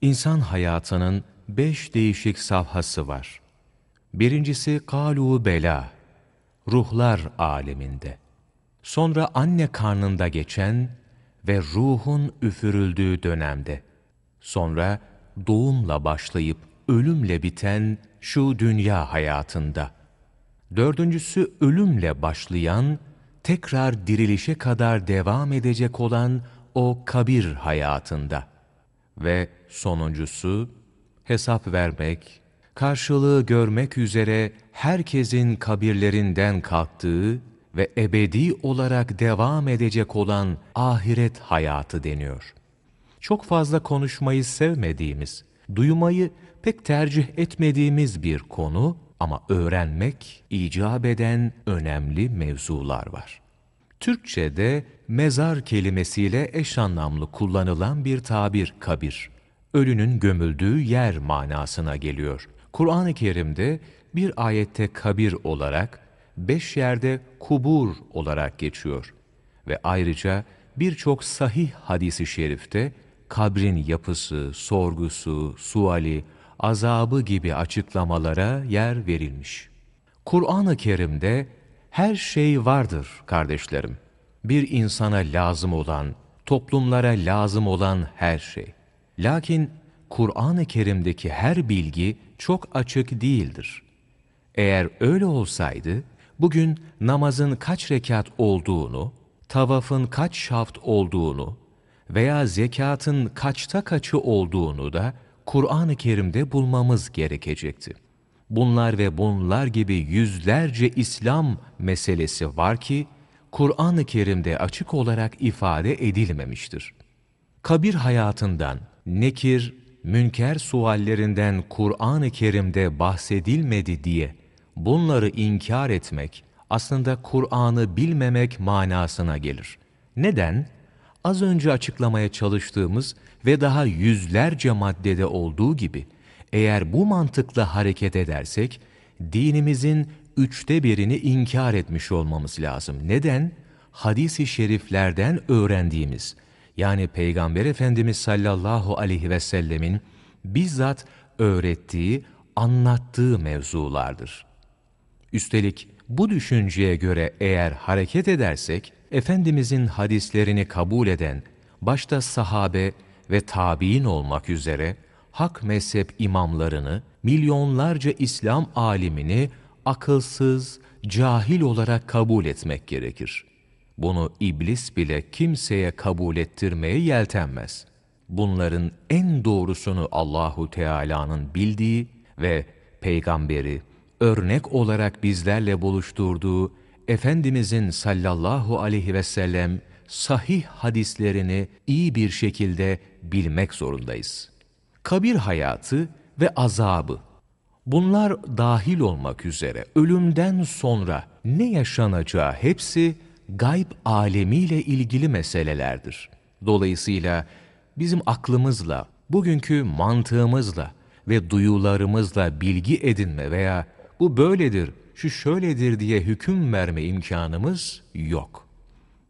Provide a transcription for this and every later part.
İnsan hayatının beş değişik safhası var. Birincisi kalu bela, ruhlar aleminde. Sonra anne karnında geçen ve ruhun üfürüldüğü dönemde. Sonra doğumla başlayıp ölümle biten şu dünya hayatında. Dördüncüsü ölümle başlayan, tekrar dirilişe kadar devam edecek olan o kabir hayatında. Ve sonuncusu, hesap vermek, karşılığı görmek üzere herkesin kabirlerinden kalktığı ve ebedi olarak devam edecek olan ahiret hayatı deniyor. Çok fazla konuşmayı sevmediğimiz, duymayı pek tercih etmediğimiz bir konu ama öğrenmek icap eden önemli mevzular var. Türkçe'de mezar kelimesiyle eş anlamlı kullanılan bir tabir kabir. Ölünün gömüldüğü yer manasına geliyor. Kur'an-ı Kerim'de bir ayette kabir olarak, beş yerde kubur olarak geçiyor. Ve ayrıca birçok sahih hadisi şerifte kabrin yapısı, sorgusu, suali, azabı gibi açıklamalara yer verilmiş. Kur'an-ı Kerim'de her şey vardır kardeşlerim. Bir insana lazım olan, toplumlara lazım olan her şey. Lakin Kur'an-ı Kerim'deki her bilgi çok açık değildir. Eğer öyle olsaydı, bugün namazın kaç rekat olduğunu, tavafın kaç şaft olduğunu veya zekatın kaçta kaçı olduğunu da Kur'an-ı Kerim'de bulmamız gerekecekti. Bunlar ve bunlar gibi yüzlerce İslam meselesi var ki, Kur'an-ı Kerim'de açık olarak ifade edilmemiştir. Kabir hayatından, nekir, münker suallerinden Kur'an-ı Kerim'de bahsedilmedi diye bunları inkar etmek aslında Kur'an'ı bilmemek manasına gelir. Neden? Az önce açıklamaya çalıştığımız ve daha yüzlerce maddede olduğu gibi eğer bu mantıkla hareket edersek dinimizin üçte birini inkar etmiş olmamız lazım. Neden? Hadis-i şeriflerden öğrendiğimiz yani Peygamber Efendimiz sallallahu aleyhi ve sellemin bizzat öğrettiği, anlattığı mevzulardır. Üstelik bu düşünceye göre eğer hareket edersek, Efendimizin hadislerini kabul eden, başta sahabe ve tabi'in olmak üzere, hak mezhep imamlarını, milyonlarca İslam alimini akılsız, cahil olarak kabul etmek gerekir. Bunu iblis bile kimseye kabul ettirmeye yeltenmez. Bunların en doğrusunu Allahu Teala'nın bildiği ve peygamberi örnek olarak bizlerle buluşturduğu Efendimizin sallallahu aleyhi ve sellem sahih hadislerini iyi bir şekilde bilmek zorundayız. Kabir hayatı ve azabı Bunlar dahil olmak üzere ölümden sonra ne yaşanacağı hepsi gayb alemiyle ilgili meselelerdir. Dolayısıyla bizim aklımızla, bugünkü mantığımızla ve duyularımızla bilgi edinme veya bu böyledir, şu şöyledir diye hüküm verme imkanımız yok.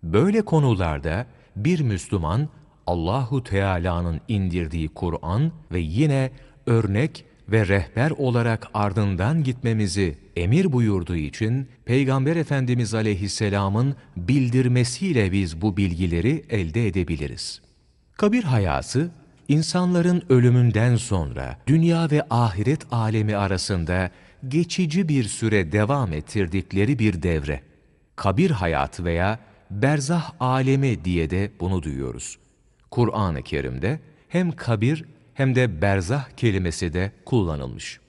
Böyle konularda bir Müslüman Allahu Teala'nın indirdiği Kur'an ve yine örnek ve rehber olarak ardından gitmemizi emir buyurduğu için Peygamber Efendimiz Aleyhisselam'ın bildirmesiyle biz bu bilgileri elde edebiliriz. Kabir hayatı insanların ölümünden sonra dünya ve ahiret alemi arasında geçici bir süre devam ettirdikleri bir devre. Kabir hayatı veya berzah alemi diye de bunu duyuyoruz. Kur'an-ı Kerim'de hem kabir hem de berzah kelimesi de kullanılmış.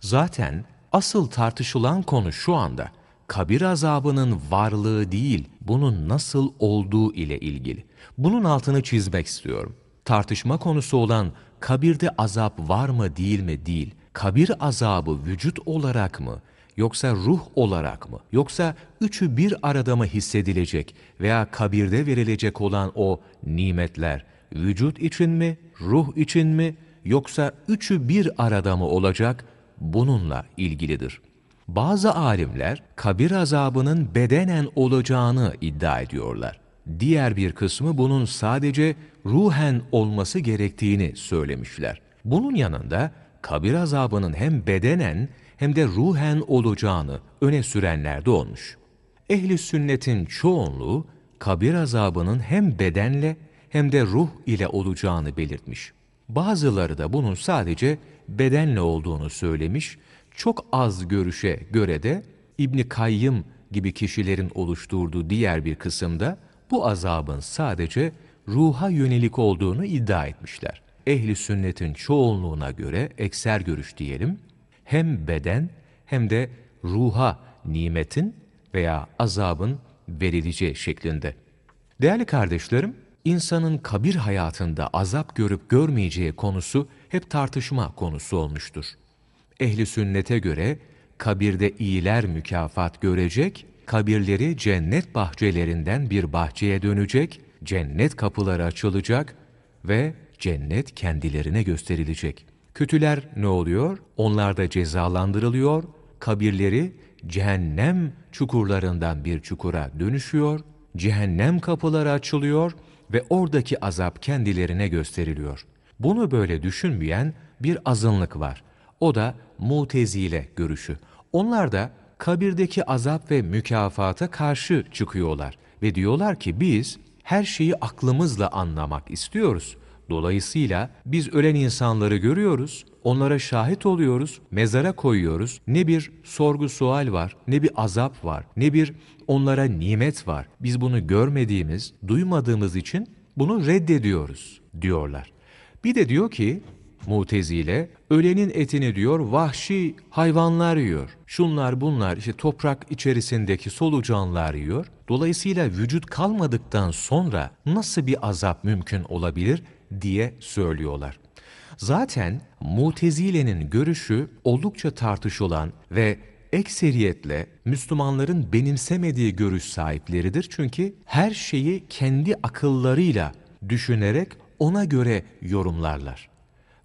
Zaten asıl tartışılan konu şu anda kabir azabının varlığı değil, bunun nasıl olduğu ile ilgili. Bunun altını çizmek istiyorum. Tartışma konusu olan kabirde azap var mı değil mi değil, kabir azabı vücut olarak mı, yoksa ruh olarak mı, yoksa üçü bir arada mı hissedilecek veya kabirde verilecek olan o nimetler vücut için mi, ruh için mi, yoksa üçü bir arada mı olacak bununla ilgilidir. Bazı alimler kabir azabının bedenen olacağını iddia ediyorlar. diğer bir kısmı bunun sadece ruhen olması gerektiğini söylemişler. Bunun yanında kabir azabının hem bedenen hem de ruhen olacağını öne sürenler de olmuş. Ehli sünnetin çoğunluğu kabir azabının hem bedenle hem de ruh ile olacağını belirtmiş. Bazıları da bunun sadece bedenle olduğunu söylemiş. Çok az görüşe göre de İbni Kayyım gibi kişilerin oluşturduğu diğer bir kısımda bu azabın sadece ruha yönelik olduğunu iddia etmişler. Ehli sünnetin çoğunluğuna göre ekser görüş diyelim, hem beden hem de ruha nimetin veya azabın verileceği şeklinde. Değerli kardeşlerim, insanın kabir hayatında azap görüp görmeyeceği konusu hep tartışma konusu olmuştur. Ehli sünnete göre kabirde iyiler mükafat görecek, kabirleri cennet bahçelerinden bir bahçeye dönecek, cennet kapıları açılacak ve cennet kendilerine gösterilecek. Kötüler ne oluyor? Onlar da cezalandırılıyor, kabirleri cehennem çukurlarından bir çukura dönüşüyor, cehennem kapıları açılıyor ve oradaki azap kendilerine gösteriliyor. Bunu böyle düşünmeyen bir azınlık var. O da mutezile görüşü. Onlar da kabirdeki azap ve mükafata karşı çıkıyorlar ve diyorlar ki biz her şeyi aklımızla anlamak istiyoruz. Dolayısıyla biz ölen insanları görüyoruz, onlara şahit oluyoruz, mezara koyuyoruz. Ne bir sorgu sual var, ne bir azap var, ne bir onlara nimet var. Biz bunu görmediğimiz, duymadığımız için bunu reddediyoruz diyorlar. Bir de diyor ki Mutezile, ölenin etini diyor vahşi hayvanlar yiyor. Şunlar bunlar işte toprak içerisindeki solucanlar yiyor. Dolayısıyla vücut kalmadıktan sonra nasıl bir azap mümkün olabilir diye söylüyorlar. Zaten Mutezile'nin görüşü oldukça tartışılan ve ekseriyetle Müslümanların benimsemediği görüş sahipleridir. Çünkü her şeyi kendi akıllarıyla düşünerek ona göre yorumlarlar.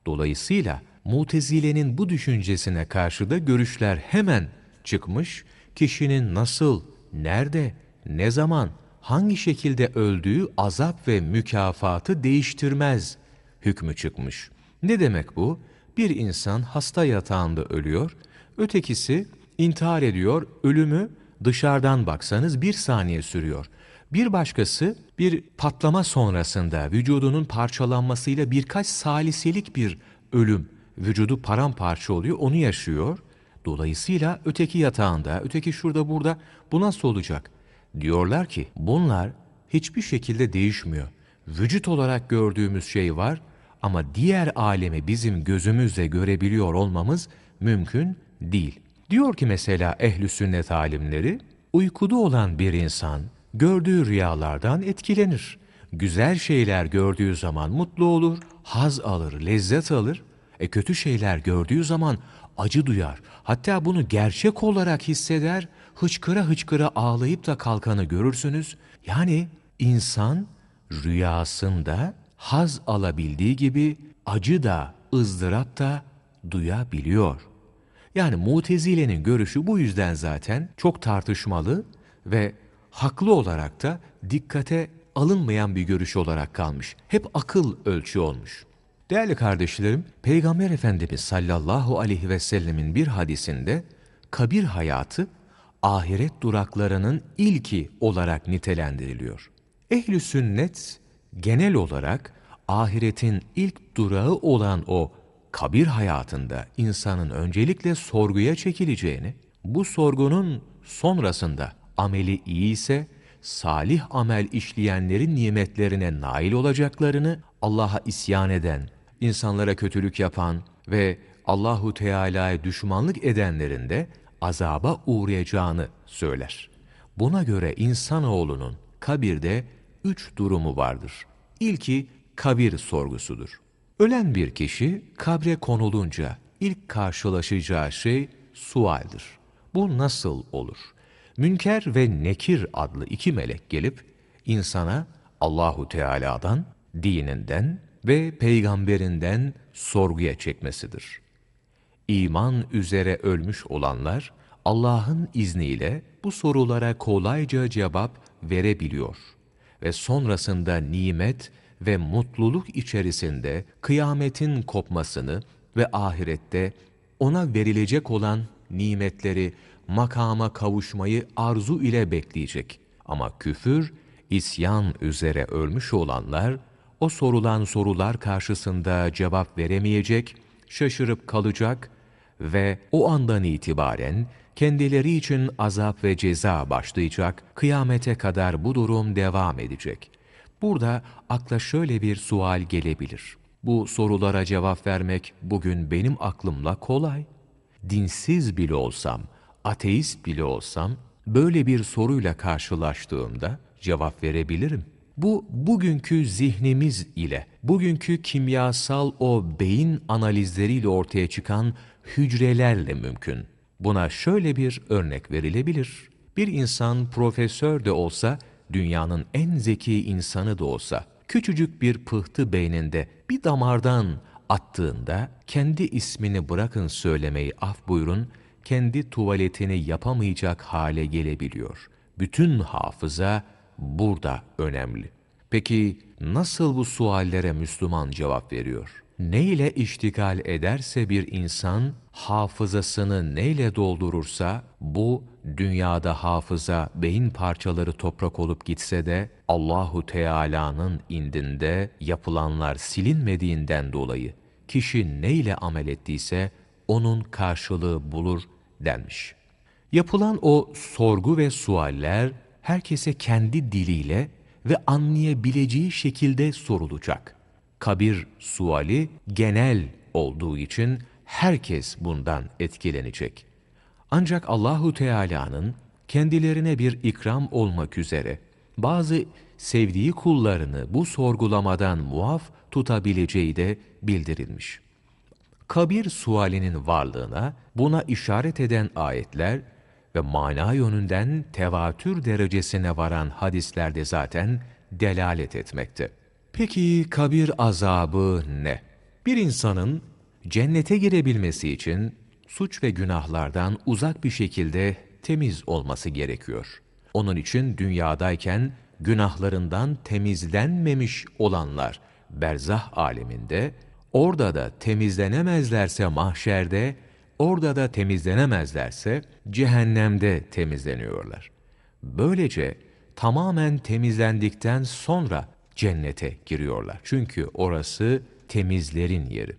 Dolayısıyla Mutezile'nin bu düşüncesine karşı da görüşler hemen çıkmış, kişinin nasıl, nerede, ne zaman, hangi şekilde öldüğü azap ve mükafatı değiştirmez hükmü çıkmış. Ne demek bu? Bir insan hasta yatağında ölüyor, ötekisi intihar ediyor, ölümü dışarıdan baksanız bir saniye sürüyor. Bir başkası bir patlama sonrasında vücudunun parçalanmasıyla birkaç saliselik bir ölüm, vücudu paramparça oluyor, onu yaşıyor. Dolayısıyla öteki yatağında, öteki şurada burada bu nasıl olacak? Diyorlar ki bunlar hiçbir şekilde değişmiyor. Vücut olarak gördüğümüz şey var ama diğer alemi bizim gözümüzle görebiliyor olmamız mümkün değil. Diyor ki mesela ehli sünnet alimleri, uykuda olan bir insan gördüğü rüyalardan etkilenir. Güzel şeyler gördüğü zaman mutlu olur, haz alır, lezzet alır. E kötü şeyler gördüğü zaman acı duyar. Hatta bunu gerçek olarak hisseder, hıçkıra hıçkıra ağlayıp da kalkanı görürsünüz. Yani insan rüyasında haz alabildiği gibi acı da, ızdırap da duyabiliyor. Yani Mutezile'nin görüşü bu yüzden zaten çok tartışmalı ve haklı olarak da dikkate alınmayan bir görüş olarak kalmış. Hep akıl ölçü olmuş. Değerli kardeşlerim, Peygamber Efendimiz sallallahu aleyhi ve sellemin bir hadisinde kabir hayatı ahiret duraklarının ilki olarak nitelendiriliyor. Ehli sünnet genel olarak ahiretin ilk durağı olan o kabir hayatında insanın öncelikle sorguya çekileceğini, bu sorgunun sonrasında ameli iyi ise salih amel işleyenlerin nimetlerine nail olacaklarını, Allah'a isyan eden, insanlara kötülük yapan ve Allahu Teala'ya düşmanlık edenlerin de azaba uğrayacağını söyler. Buna göre insanoğlunun kabirde üç durumu vardır. İlki kabir sorgusudur. Ölen bir kişi kabre konulunca ilk karşılaşacağı şey sualdir. Bu nasıl olur? Münker ve Nekir adlı iki melek gelip insana Allahu Teala'dan, dininden ve peygamberinden sorguya çekmesidir. İman üzere ölmüş olanlar Allah'ın izniyle bu sorulara kolayca cevap verebiliyor ve sonrasında nimet ve mutluluk içerisinde kıyametin kopmasını ve ahirette ona verilecek olan nimetleri, makama kavuşmayı arzu ile bekleyecek. Ama küfür, isyan üzere ölmüş olanlar, o sorulan sorular karşısında cevap veremeyecek, şaşırıp kalacak ve o andan itibaren kendileri için azap ve ceza başlayacak, kıyamete kadar bu durum devam edecek. Burada akla şöyle bir sual gelebilir. Bu sorulara cevap vermek bugün benim aklımla kolay. Dinsiz bile olsam, ateist bile olsam, böyle bir soruyla karşılaştığımda cevap verebilirim. Bu bugünkü zihnimiz ile, bugünkü kimyasal o beyin analizleriyle ortaya çıkan hücrelerle mümkün. Buna şöyle bir örnek verilebilir. Bir insan profesör de olsa, dünyanın en zeki insanı da olsa, küçücük bir pıhtı beyninde bir damardan attığında, kendi ismini bırakın söylemeyi af buyurun, kendi tuvaletini yapamayacak hale gelebiliyor. Bütün hafıza burada önemli. Peki nasıl bu suallere Müslüman cevap veriyor? Neyle iştigal ederse bir insan, hafızasını neyle doldurursa, bu dünyada hafıza, beyin parçaları toprak olup gitse de, Allahu Teala'nın indinde yapılanlar silinmediğinden dolayı, kişi neyle amel ettiyse, onun karşılığı bulur denmiş. Yapılan o sorgu ve sualler, herkese kendi diliyle ve anlayabileceği şekilde sorulacak. Kabir suali genel olduğu için herkes bundan etkilenecek. Ancak Allahu Teala'nın kendilerine bir ikram olmak üzere bazı sevdiği kullarını bu sorgulamadan muaf tutabileceği de bildirilmiş. Kabir sualinin varlığına buna işaret eden ayetler ve mana yönünden tevatür derecesine varan hadislerde zaten delalet etmekte. Peki kabir azabı ne? Bir insanın cennete girebilmesi için suç ve günahlardan uzak bir şekilde temiz olması gerekiyor. Onun için dünyadayken günahlarından temizlenmemiş olanlar berzah aleminde, orada da temizlenemezlerse mahşerde, orada da temizlenemezlerse cehennemde temizleniyorlar. Böylece tamamen temizlendikten sonra cennete giriyorlar. Çünkü orası temizlerin yeri.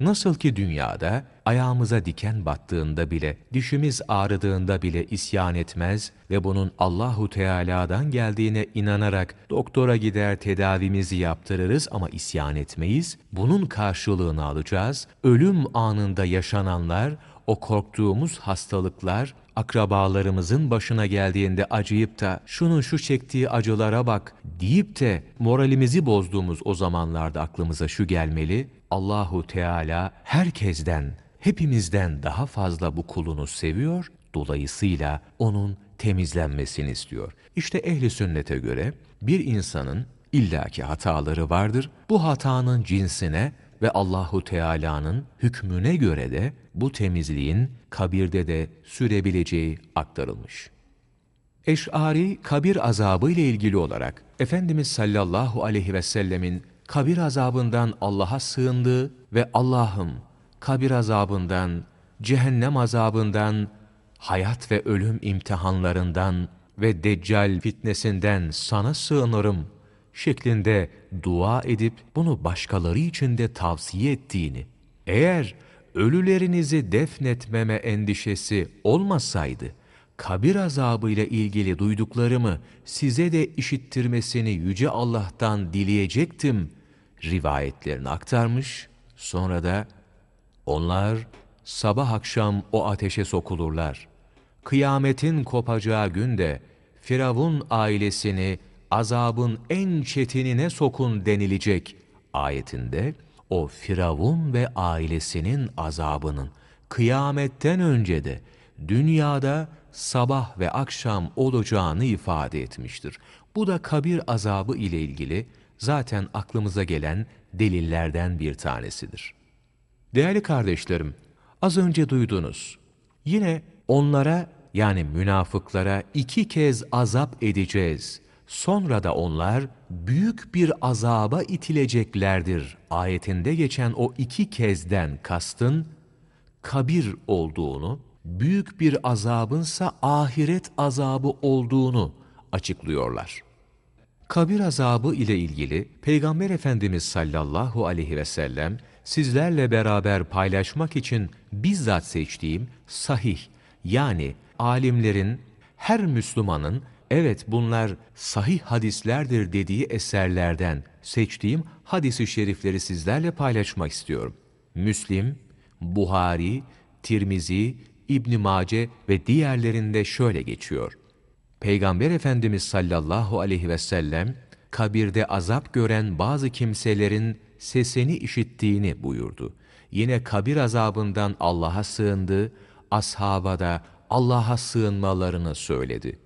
Nasıl ki dünyada ayağımıza diken battığında bile, dişimiz ağrıdığında bile isyan etmez ve bunun Allahu Teala'dan geldiğine inanarak doktora gider tedavimizi yaptırırız ama isyan etmeyiz. Bunun karşılığını alacağız. Ölüm anında yaşananlar, o korktuğumuz hastalıklar, akrabalarımızın başına geldiğinde acıyıp da şunun şu çektiği acılara bak deyip de moralimizi bozduğumuz o zamanlarda aklımıza şu gelmeli. Allahu Teala herkesten, hepimizden daha fazla bu kulunu seviyor. Dolayısıyla onun temizlenmesini istiyor. İşte ehli sünnete göre bir insanın illaki hataları vardır. Bu hatanın cinsine ve Allahu Teala'nın hükmüne göre de bu temizliğin kabirde de sürebileceği aktarılmış. Eş'ari kabir azabı ile ilgili olarak Efendimiz sallallahu aleyhi ve sellemin kabir azabından Allah'a sığındığı ve Allah'ım kabir azabından, cehennem azabından, hayat ve ölüm imtihanlarından ve deccal fitnesinden sana sığınırım şeklinde dua edip bunu başkaları için de tavsiye ettiğini, eğer ölülerinizi defnetmeme endişesi olmasaydı, kabir azabı ile ilgili duyduklarımı size de işittirmesini Yüce Allah'tan dileyecektim rivayetlerini aktarmış. Sonra da onlar sabah akşam o ateşe sokulurlar. Kıyametin kopacağı günde Firavun ailesini azabın en çetinine sokun denilecek ayetinde o Firavun ve ailesinin azabının kıyametten önce de dünyada sabah ve akşam olacağını ifade etmiştir. Bu da kabir azabı ile ilgili zaten aklımıza gelen delillerden bir tanesidir. Değerli kardeşlerim, az önce duydunuz. Yine onlara yani münafıklara iki kez azap edeceğiz sonra da onlar büyük bir azaba itileceklerdir. Ayetinde geçen o iki kezden kastın kabir olduğunu, büyük bir azabınsa ahiret azabı olduğunu açıklıyorlar. Kabir azabı ile ilgili Peygamber Efendimiz sallallahu aleyhi ve sellem sizlerle beraber paylaşmak için bizzat seçtiğim sahih yani alimlerin her Müslümanın evet bunlar sahih hadislerdir dediği eserlerden seçtiğim hadisi şerifleri sizlerle paylaşmak istiyorum. Müslim, Buhari, Tirmizi, İbn Mace ve diğerlerinde şöyle geçiyor. Peygamber Efendimiz sallallahu aleyhi ve sellem kabirde azap gören bazı kimselerin sesini işittiğini buyurdu. Yine kabir azabından Allah'a sığındı, ashaba da Allah'a sığınmalarını söyledi.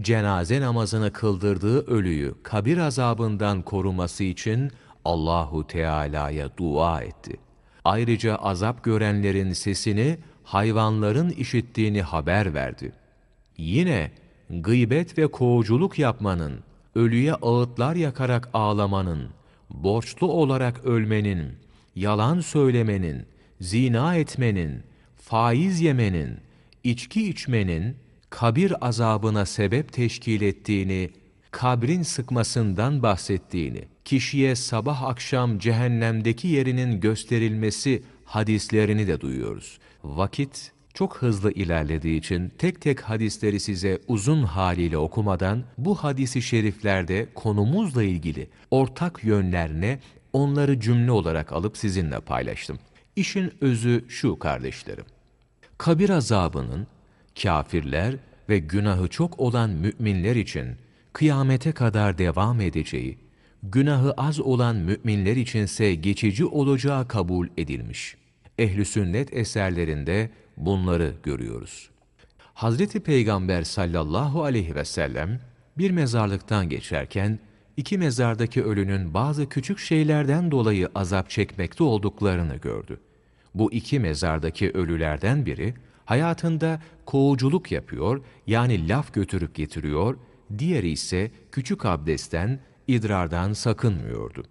Cenaze namazını kıldırdığı ölüyü kabir azabından koruması için Allahu Teala'ya dua etti. Ayrıca azap görenlerin sesini hayvanların işittiğini haber verdi. Yine gıybet ve kovuculuk yapmanın, ölüye ağıtlar yakarak ağlamanın, borçlu olarak ölmenin, yalan söylemenin, zina etmenin, faiz yemenin, içki içmenin, kabir azabına sebep teşkil ettiğini, kabrin sıkmasından bahsettiğini, kişiye sabah akşam cehennemdeki yerinin gösterilmesi hadislerini de duyuyoruz. Vakit çok hızlı ilerlediği için tek tek hadisleri size uzun haliyle okumadan bu hadisi şeriflerde konumuzla ilgili ortak yönlerine onları cümle olarak alıp sizinle paylaştım. İşin özü şu kardeşlerim. Kabir azabının kafirler ve günahı çok olan müminler için kıyamete kadar devam edeceği, günahı az olan müminler içinse geçici olacağı kabul edilmiş. Ehli sünnet eserlerinde bunları görüyoruz. Hazreti Peygamber sallallahu aleyhi ve sellem bir mezarlıktan geçerken iki mezardaki ölünün bazı küçük şeylerden dolayı azap çekmekte olduklarını gördü. Bu iki mezardaki ölülerden biri hayatında kovuculuk yapıyor yani laf götürüp getiriyor, diğeri ise küçük abdestten, idrardan sakınmıyordu.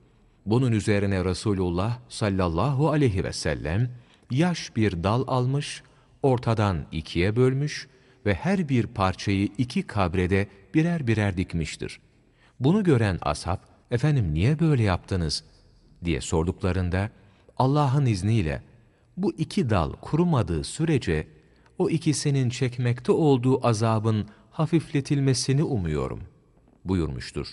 Bunun üzerine Resulullah sallallahu aleyhi ve sellem yaş bir dal almış, ortadan ikiye bölmüş ve her bir parçayı iki kabrede birer birer dikmiştir. Bunu gören ashab, efendim niye böyle yaptınız diye sorduklarında, Allah'ın izniyle bu iki dal kurumadığı sürece o ikisinin çekmekte olduğu azabın hafifletilmesini umuyorum buyurmuştur.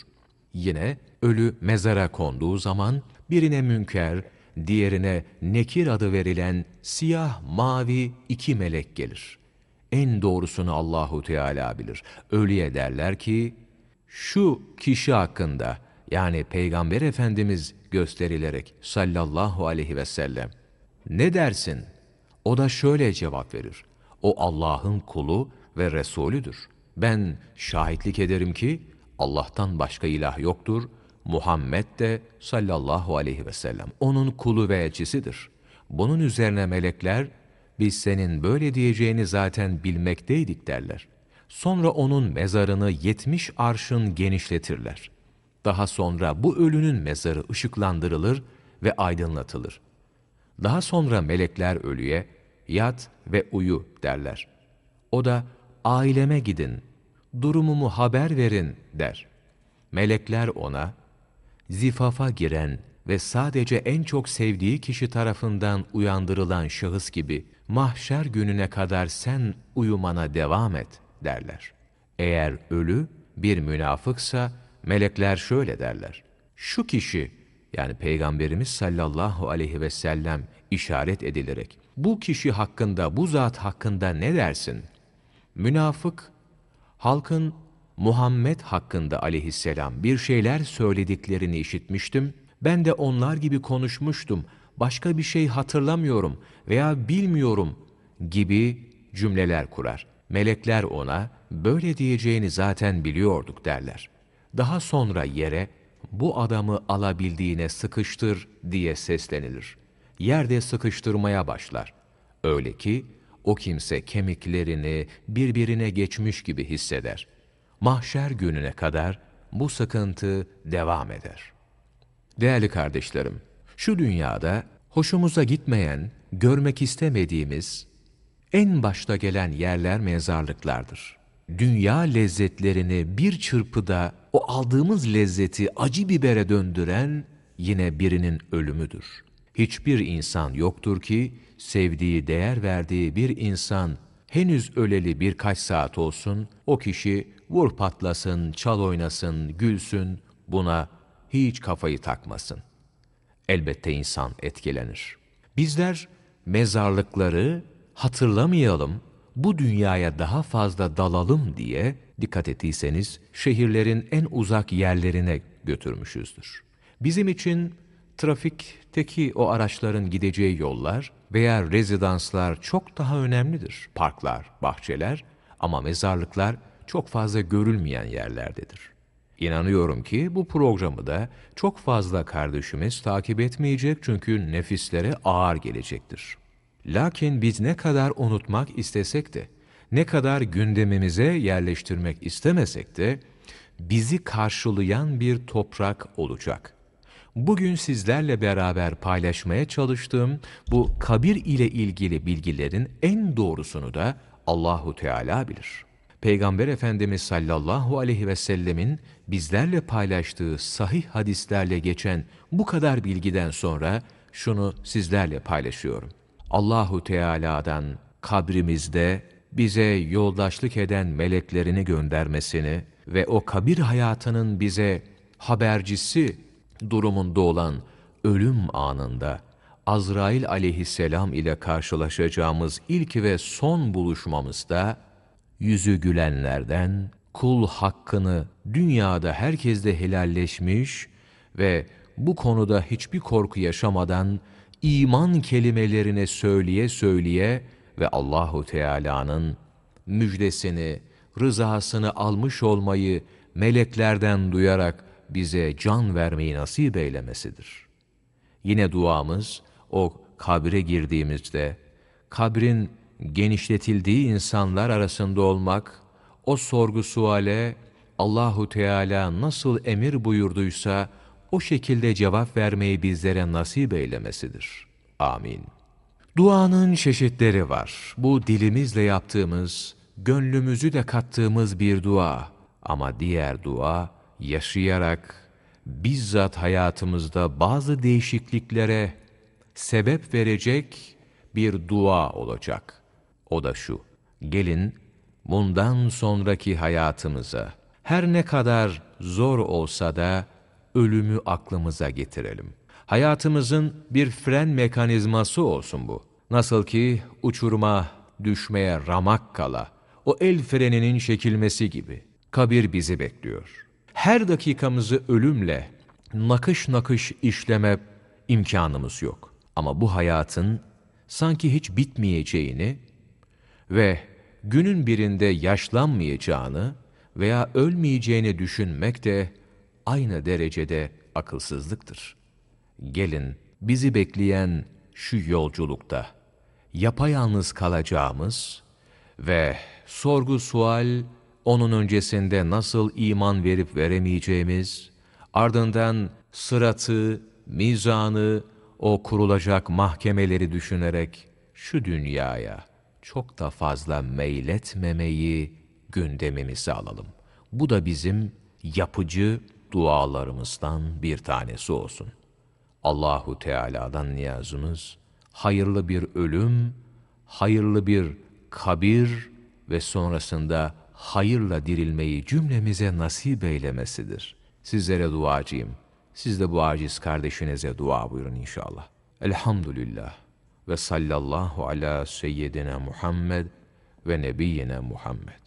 Yine ölü mezara konduğu zaman birine münker, diğerine nekir adı verilen siyah mavi iki melek gelir. En doğrusunu Allahu Teala bilir. Ölüye derler ki şu kişi hakkında yani Peygamber Efendimiz gösterilerek sallallahu aleyhi ve sellem ne dersin? O da şöyle cevap verir. O Allah'ın kulu ve Resulüdür. Ben şahitlik ederim ki Allah'tan başka ilah yoktur. Muhammed de sallallahu aleyhi ve sellem onun kulu ve elçisidir. Bunun üzerine melekler biz senin böyle diyeceğini zaten bilmekteydik derler. Sonra onun mezarını yetmiş arşın genişletirler. Daha sonra bu ölünün mezarı ışıklandırılır ve aydınlatılır. Daha sonra melekler ölüye yat ve uyu derler. O da aileme gidin, durumumu haber verin der. Melekler ona zifafa giren ve sadece en çok sevdiği kişi tarafından uyandırılan şahıs gibi mahşer gününe kadar sen uyumana devam et derler. Eğer ölü bir münafıksa melekler şöyle derler. Şu kişi yani Peygamberimiz sallallahu aleyhi ve sellem işaret edilerek bu kişi hakkında, bu zat hakkında ne dersin? Münafık, halkın Muhammed hakkında aleyhisselam bir şeyler söylediklerini işitmiştim. Ben de onlar gibi konuşmuştum. Başka bir şey hatırlamıyorum veya bilmiyorum gibi cümleler kurar. Melekler ona böyle diyeceğini zaten biliyorduk derler. Daha sonra yere bu adamı alabildiğine sıkıştır diye seslenilir. Yerde sıkıştırmaya başlar. Öyle ki o kimse kemiklerini birbirine geçmiş gibi hisseder. Mahşer gününe kadar bu sıkıntı devam eder. Değerli kardeşlerim, şu dünyada hoşumuza gitmeyen, görmek istemediğimiz, en başta gelen yerler mezarlıklardır. Dünya lezzetlerini bir çırpıda o aldığımız lezzeti acı bibere döndüren yine birinin ölümüdür. Hiçbir insan yoktur ki sevdiği, değer verdiği bir insan henüz öleli birkaç saat olsun, o kişi vur patlasın, çal oynasın, gülsün, buna hiç kafayı takmasın. Elbette insan etkilenir. Bizler mezarlıkları hatırlamayalım, bu dünyaya daha fazla dalalım diye dikkat ettiyseniz şehirlerin en uzak yerlerine götürmüşüzdür. Bizim için trafikteki o araçların gideceği yollar veya rezidanslar çok daha önemlidir. Parklar, bahçeler ama mezarlıklar çok fazla görülmeyen yerlerdedir. İnanıyorum ki bu programı da çok fazla kardeşimiz takip etmeyecek çünkü nefislere ağır gelecektir. Lakin biz ne kadar unutmak istesek de, ne kadar gündemimize yerleştirmek istemesek de, bizi karşılayan bir toprak olacak. Bugün sizlerle beraber paylaşmaya çalıştığım bu kabir ile ilgili bilgilerin en doğrusunu da Allahu Teala bilir. Peygamber Efendimiz sallallahu aleyhi ve sellemin bizlerle paylaştığı sahih hadislerle geçen bu kadar bilgiden sonra şunu sizlerle paylaşıyorum. Allahu Teala'dan kabrimizde bize yoldaşlık eden meleklerini göndermesini ve o kabir hayatının bize habercisi durumunda olan ölüm anında Azrail aleyhisselam ile karşılaşacağımız ilk ve son buluşmamızda yüzü gülenlerden kul hakkını dünyada herkeste helalleşmiş ve bu konuda hiçbir korku yaşamadan iman kelimelerine söyleye söyleye ve Allahu Teala'nın müjdesini, rızasını almış olmayı meleklerden duyarak bize can vermeyi nasip eylemesidir. Yine duamız o kabre girdiğimizde kabrin genişletildiği insanlar arasında olmak, o sorgu suale Allahu Teala nasıl emir buyurduysa o şekilde cevap vermeyi bizlere nasip eylemesidir. Amin. Duanın çeşitleri var. Bu dilimizle yaptığımız, gönlümüzü de kattığımız bir dua. Ama diğer dua yaşayarak bizzat hayatımızda bazı değişikliklere sebep verecek bir dua olacak. O da şu, gelin bundan sonraki hayatımıza her ne kadar zor olsa da ölümü aklımıza getirelim. Hayatımızın bir fren mekanizması olsun bu. Nasıl ki uçuruma, düşmeye ramak kala, o el freninin çekilmesi gibi. Kabir bizi bekliyor. Her dakikamızı ölümle nakış nakış işleme imkanımız yok. Ama bu hayatın sanki hiç bitmeyeceğini ve günün birinde yaşlanmayacağını veya ölmeyeceğini düşünmek de aynı derecede akılsızlıktır. Gelin bizi bekleyen şu yolculukta yapayalnız kalacağımız ve sorgu sual onun öncesinde nasıl iman verip veremeyeceğimiz, ardından sıratı, mizanı, o kurulacak mahkemeleri düşünerek şu dünyaya çok da fazla meyletmemeyi gündemimize alalım. Bu da bizim yapıcı dualarımızdan bir tanesi olsun. Allahu Teala'dan niyazımız hayırlı bir ölüm, hayırlı bir kabir ve sonrasında hayırla dirilmeyi cümlemize nasip eylemesidir. Sizlere duacıyım. Siz de bu aciz kardeşinize dua buyurun inşallah. Elhamdülillah ve sallallahu ala seyyidina Muhammed ve nebiyyina Muhammed.